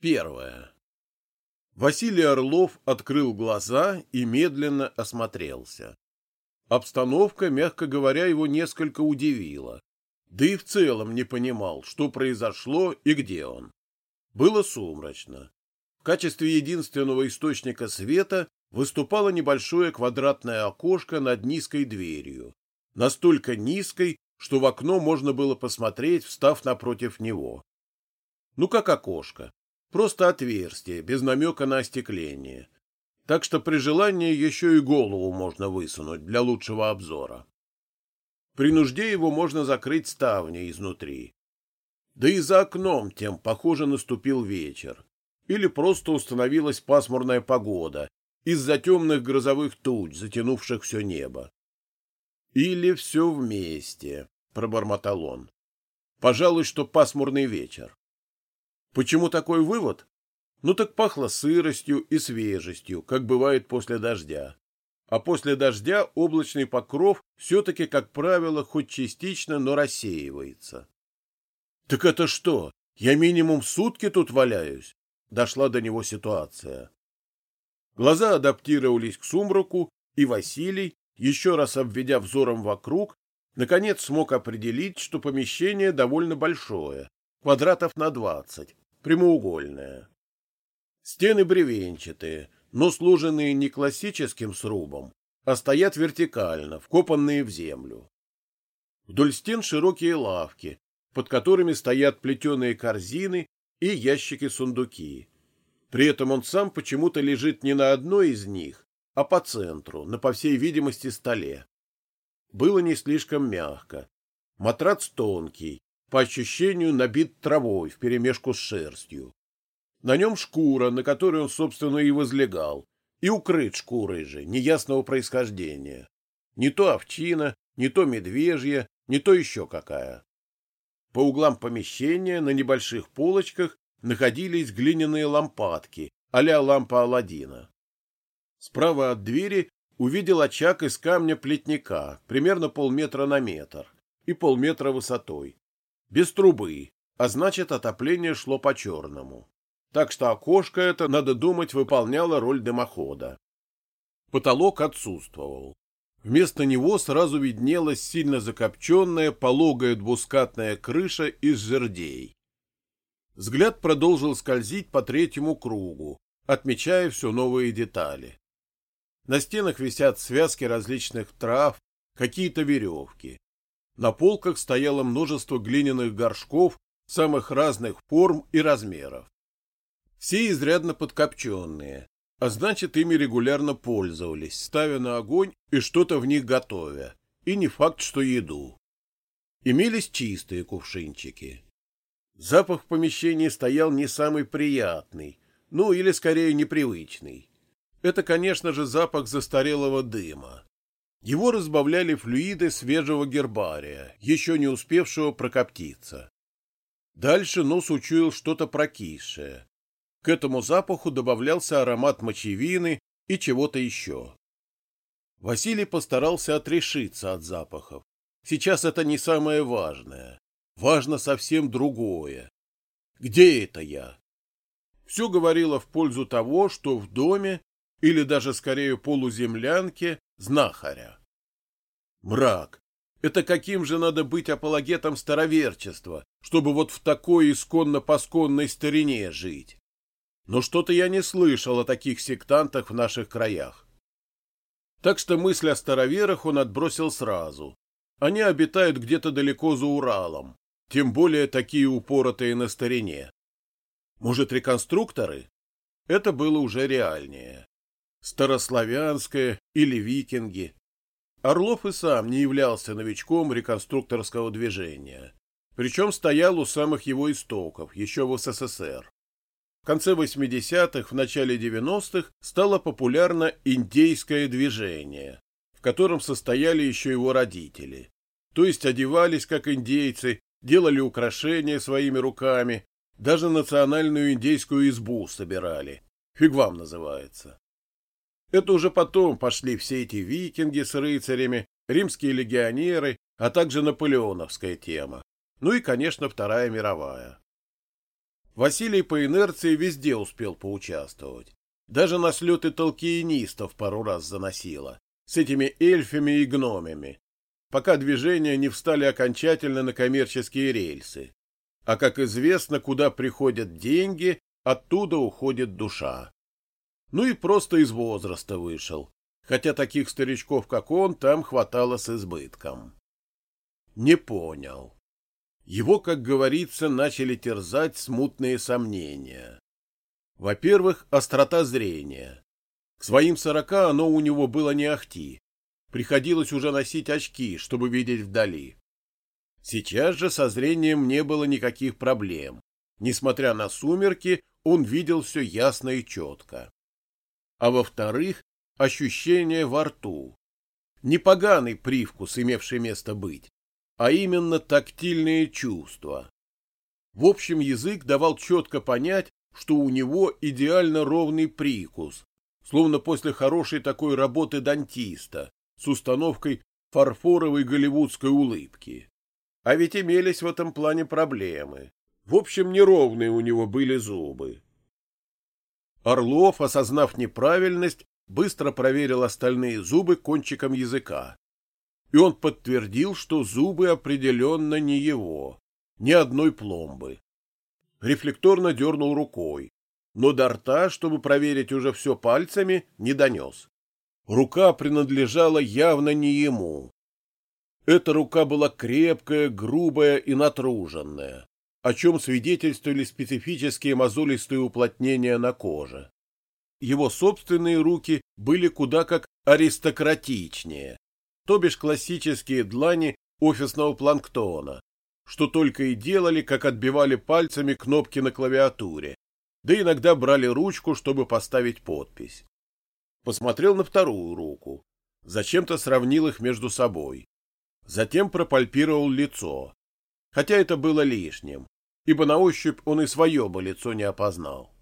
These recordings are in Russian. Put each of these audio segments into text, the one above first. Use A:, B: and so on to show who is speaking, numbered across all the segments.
A: Первое. Василий Орлов открыл глаза и медленно осмотрелся. Обстановка, мягко говоря, его несколько удивила. Да и в целом не понимал, что произошло и где он. Было сумрачно. В качестве единственного источника света выступало небольшое квадратное окошко над низкой дверью. Настолько низкой, что в окно можно было посмотреть, встав напротив него. Ну, как окошко. Просто отверстие, без намека на остекление. Так что при желании еще и голову можно высунуть для лучшего обзора. При нужде его можно закрыть ставни изнутри. Да и за окном тем, похоже, наступил вечер. Или просто установилась пасмурная погода из-за темных грозовых туч, затянувших все небо. Или все вместе, пробормотал он. Пожалуй, что пасмурный вечер. Почему такой вывод? Ну так пахло сыростью и свежестью, как бывает после дождя. А после дождя облачный покров все-таки, как правило, хоть частично, но рассеивается. Так это что, я минимум сутки тут валяюсь? Дошла до него ситуация. Глаза адаптировались к сумраку, и Василий, еще раз обведя взором вокруг, наконец смог определить, что помещение довольно большое, квадратов на двадцать, прямоугольная. Стены бревенчатые, но сложенные не классическим срубом, а стоят вертикально, вкопанные в землю. Вдоль стен широкие лавки, под которыми стоят плетеные корзины и ящики-сундуки. При этом он сам почему-то лежит не на одной из них, а по центру, на, по всей видимости, столе. Было не слишком мягко. Матрац тонкий, по ощущению набит травой вперемешку с шерстью. На нем шкура, на которой он, собственно, и возлегал, и укрыт шкурой же, неясного происхождения. Не то овчина, не то медвежья, не то еще какая. По углам помещения на небольших полочках находились глиняные лампадки, а-ля лампа Аладдина. Справа от двери увидел очаг из камня плетника, примерно полметра на метр и полметра высотой без трубы, а значит, отопление шло по-черному. Так что окошко это, надо думать, выполняло роль дымохода. Потолок отсутствовал. Вместо него сразу виднелась сильно закопченная пологая двускатная крыша из жердей. Взгляд продолжил скользить по третьему кругу, отмечая все новые детали. На стенах висят связки различных трав, какие-то веревки. На полках стояло множество глиняных горшков самых разных форм и размеров. Все изрядно подкопченные, а значит, ими регулярно пользовались, ставя на огонь и что-то в них готовя, и не факт, что еду. Имелись чистые кувшинчики. Запах в помещении стоял не самый приятный, ну или скорее непривычный. Это, конечно же, запах застарелого дыма. Его разбавляли флюиды свежего гербария, еще не успевшего прокоптиться. Дальше нос учуял что-то прокисшее. К этому запаху добавлялся аромат мочевины и чего-то еще. Василий постарался отрешиться от запахов. Сейчас это не самое важное. Важно совсем другое. Где это я? Все говорило в пользу того, что в доме, или даже скорее полуземлянке, знахаря. Мрак. Это каким же надо быть апологетом староверчества, чтобы вот в такой исконно-посконной старине жить? Но что-то я не слышал о таких сектантах в наших краях. Так что мысль о староверах он отбросил сразу. Они обитают где-то далеко за Уралом, тем более такие упоротые на старине. Может, реконструкторы? Это было уже реальнее старославянское или викинги. Орлов и сам не являлся новичком реконструкторского движения, причем стоял у самых его истоков, еще в СССР. В конце 80-х, в начале 90-х стало популярно индейское движение, в котором состояли еще его родители. То есть одевались как индейцы, делали украшения своими руками, даже национальную индейскую избу собирали. Фиг вам называется. Это уже потом пошли все эти викинги с рыцарями, римские легионеры, а также наполеоновская тема. Ну и, конечно, Вторая мировая. Василий по инерции везде успел поучаствовать. Даже на слеты толкиенистов пару раз заносило, с этими эльфами и гномами, пока движения не встали окончательно на коммерческие рельсы. А как известно, куда приходят деньги, оттуда уходит душа. Ну и просто из возраста вышел, хотя таких старичков, как он, там хватало с избытком. Не понял. Его, как говорится, начали терзать смутные сомнения. Во-первых, острота зрения. К своим сорока оно у него было не ахти. Приходилось уже носить очки, чтобы видеть вдали. Сейчас же со зрением не было никаких проблем. Несмотря на сумерки, он видел все ясно и четко. А во-вторых, ощущение во рту. Непоганый привкус, имевший место быть, а именно тактильные чувства. В общем, язык давал четко понять, что у него идеально ровный прикус, словно после хорошей такой работы дантиста с установкой фарфоровой голливудской улыбки. А ведь имелись в этом плане проблемы. В общем, неровные у него были зубы. Орлов, осознав неправильность, быстро проверил остальные зубы кончиком языка. И он подтвердил, что зубы определенно не его, ни одной пломбы. Рефлекторно дернул рукой, но до рта, чтобы проверить уже все пальцами, не донес. Рука принадлежала явно не ему. Эта рука была крепкая, грубая и натруженная, о чем свидетельствовали специфические мозолистые уплотнения на коже. Его собственные руки были куда как аристократичнее, то бишь классические длани офисного планктона, что только и делали, как отбивали пальцами кнопки на клавиатуре, да иногда брали ручку, чтобы поставить подпись. Посмотрел на вторую руку, зачем-то сравнил их между собой. Затем пропальпировал лицо, хотя это было лишним, ибо на ощупь он и свое бы лицо не опознал.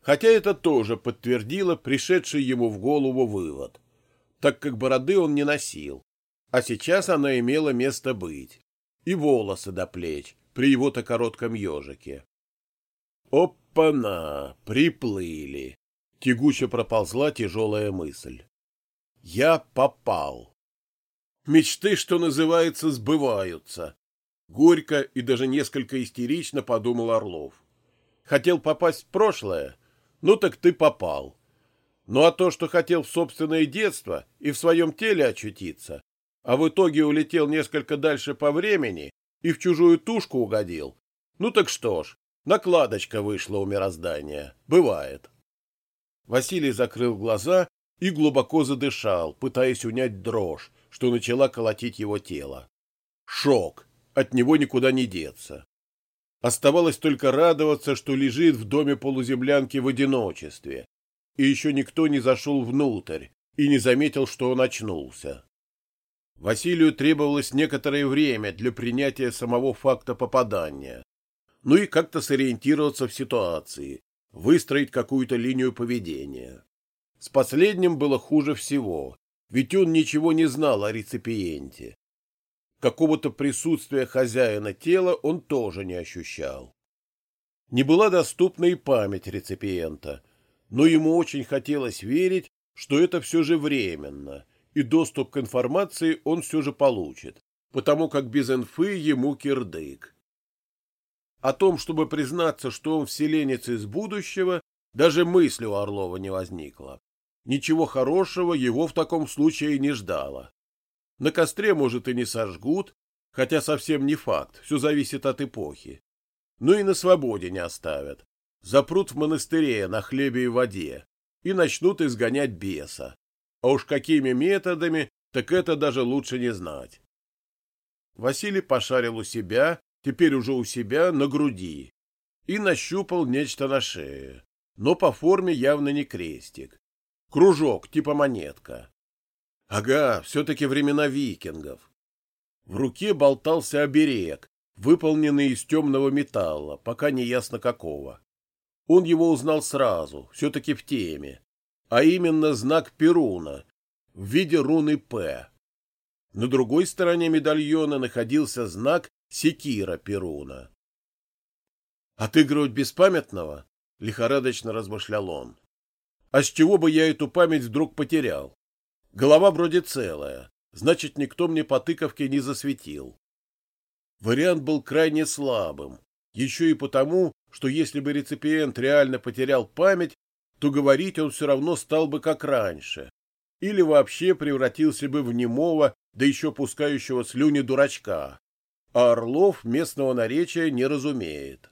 A: Хотя это тоже подтвердило пришедший ему в голову вывод, так как бороды он не носил, а сейчас она имела место быть и волосы до плеч при его-то коротком ежике. Опа-на, приплыли. Тягуче проползла тяжелая мысль. Я попал. Мечты, что называется, сбываются. Горько и даже несколько истерично подумал Орлов. Хотел попасть в прошлое? Ну так ты попал. Ну а то, что хотел в собственное детство и в своем теле очутиться, а в итоге улетел несколько дальше по времени и в чужую тушку угодил. Ну так что ж, накладочка вышла у мироздания. Бывает. Василий закрыл глаза и глубоко задышал, пытаясь унять дрожь, что начала колотить его тело. Шок. От него никуда не деться. Оставалось только радоваться, что лежит в доме полуземлянки в одиночестве, и еще никто не зашел внутрь и не заметил, что он очнулся. Василию требовалось некоторое время для принятия самого факта попадания, ну и как-то сориентироваться в ситуации, выстроить какую-то линию поведения. С последним было хуже всего, ведь он ничего не знал о реципиенте. Какого-то присутствия хозяина тела он тоже не ощущал. Не была доступна и память реципиента, но ему очень хотелось верить, что это все же временно, и доступ к информации он все же получит, потому как без инфы ему кирдык. О том, чтобы признаться, что он вселенец из будущего, даже мысли у Орлова не возникло. Ничего хорошего его в таком случае не ждало. На костре, может, и не сожгут, хотя совсем не факт, все зависит от эпохи. Ну и на свободе не оставят. Запрут в монастыре на хлебе и воде и начнут изгонять беса. А уж какими методами, так это даже лучше не знать. Василий пошарил у себя, теперь уже у себя, на груди, и нащупал нечто на шее, но по форме явно не крестик. Кружок, типа монетка. Ага, все-таки времена викингов. В руке болтался оберег, выполненный из темного металла, пока не ясно какого. Он его узнал сразу, все-таки в теме а именно знак Перуна в виде руны П. На другой стороне медальона находился знак секира Перуна. Отыгрывать беспамятного? Лихорадочно размышлял он. А с чего бы я эту память вдруг потерял? Голова вроде целая, значит, никто мне по тыковке не засветил. Вариант был крайне слабым, еще и потому, что если бы реципиент реально потерял память, то говорить он все равно стал бы как раньше, или вообще превратился бы в немого, да еще пускающего слюни дурачка, а Орлов местного наречия не разумеет.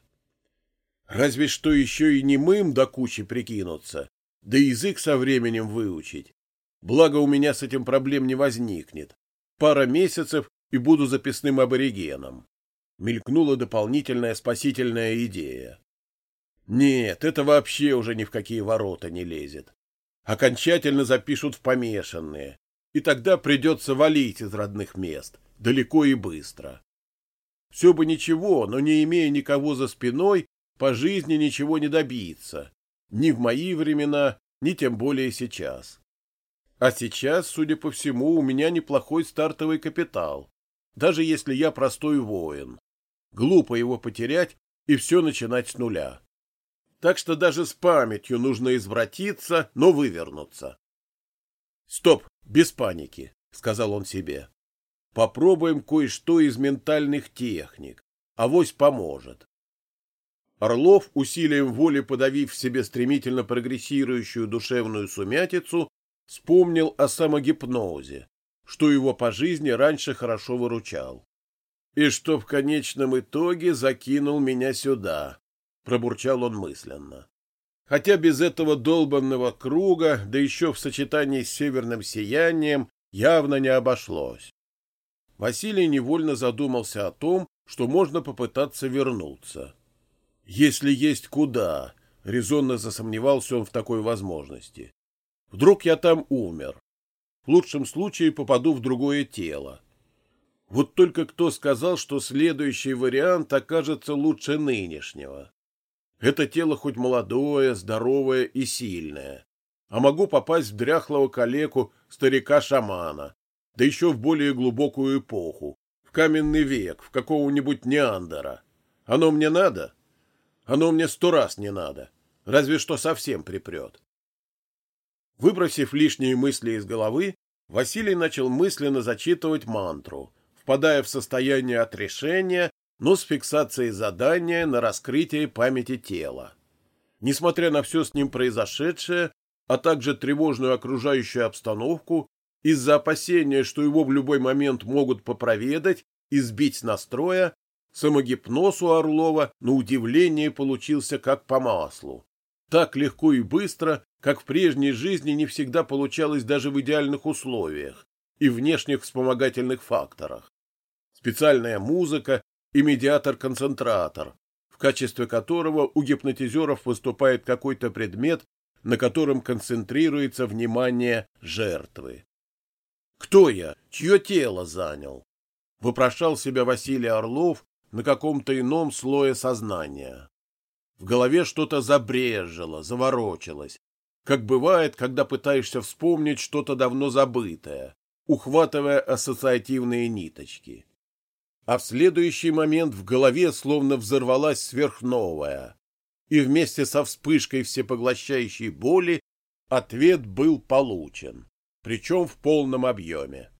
A: Разве что еще и немым до кучи прикинуться, да язык со временем выучить. Благо у меня с этим проблем не возникнет. Пара месяцев и буду записным аборигеном. Мелькнула дополнительная спасительная идея. Нет, это вообще уже ни в какие ворота не лезет. Окончательно запишут в помешанные, и тогда придется валить из родных мест, далеко и быстро. Все бы ничего, но не имея никого за спиной, по жизни ничего не добиться. Ни в мои времена, ни тем более сейчас. А сейчас, судя по всему, у меня неплохой стартовый капитал, даже если я простой воин. Глупо его потерять и все начинать с нуля. Так что даже с памятью нужно извратиться, но вывернуться. Стоп, без паники, сказал он себе. Попробуем кое-что из ментальных техник. Авось поможет. Орлов, усилием воли подавив в себе стремительно прогрессирующую душевную сумятицу, вспомнил о самогипнозе, что его по жизни раньше хорошо выручал. И что в конечном итоге закинул меня сюда, пробурчал он мысленно. Хотя без этого долбанного круга, да еще в сочетании с северным сиянием, явно не обошлось. Василий невольно задумался о том, что можно попытаться вернуться. Если есть куда, резонно засомневался он в такой возможности. Вдруг я там умер. В лучшем случае попаду в другое тело. Вот только кто сказал, что следующий вариант окажется лучше нынешнего? Это тело хоть молодое, здоровое и сильное. А могу попасть в дряхлого калеку старика-шамана, да еще в более глубокую эпоху, в каменный век, в какого-нибудь неандера. Оно мне надо? Оно мне сто раз не надо. Разве что совсем припрет. Выбросив лишние мысли из головы, Василий начал мысленно зачитывать мантру, впадая в состояние отрешения, но с фиксацией задания на раскрытие памяти тела. Несмотря на все с ним произошедшее, а также тревожную окружающую обстановку, из-за опасения, что его в любой момент могут попроведать и сбить настроя, самогипноз у Орлова на удивление получился как по маслу. Так легко и быстро, как в прежней жизни не всегда получалось даже в идеальных условиях и внешних вспомогательных факторах. Специальная музыка и медиатор-концентратор, в качестве которого у гипнотизеров выступает какой-то предмет, на котором концентрируется внимание жертвы. Кто я? Чье тело занял? Вопрошал себя Василий Орлов на каком-то ином слое сознания. В голове что-то забрежило, заворочилось, как бывает, когда пытаешься вспомнить что-то давно забытое, ухватывая ассоциативные ниточки. А в следующий момент в голове словно взорвалась сверхновая, и вместе со вспышкой всепоглощающей боли ответ был получен причем в полном объеме.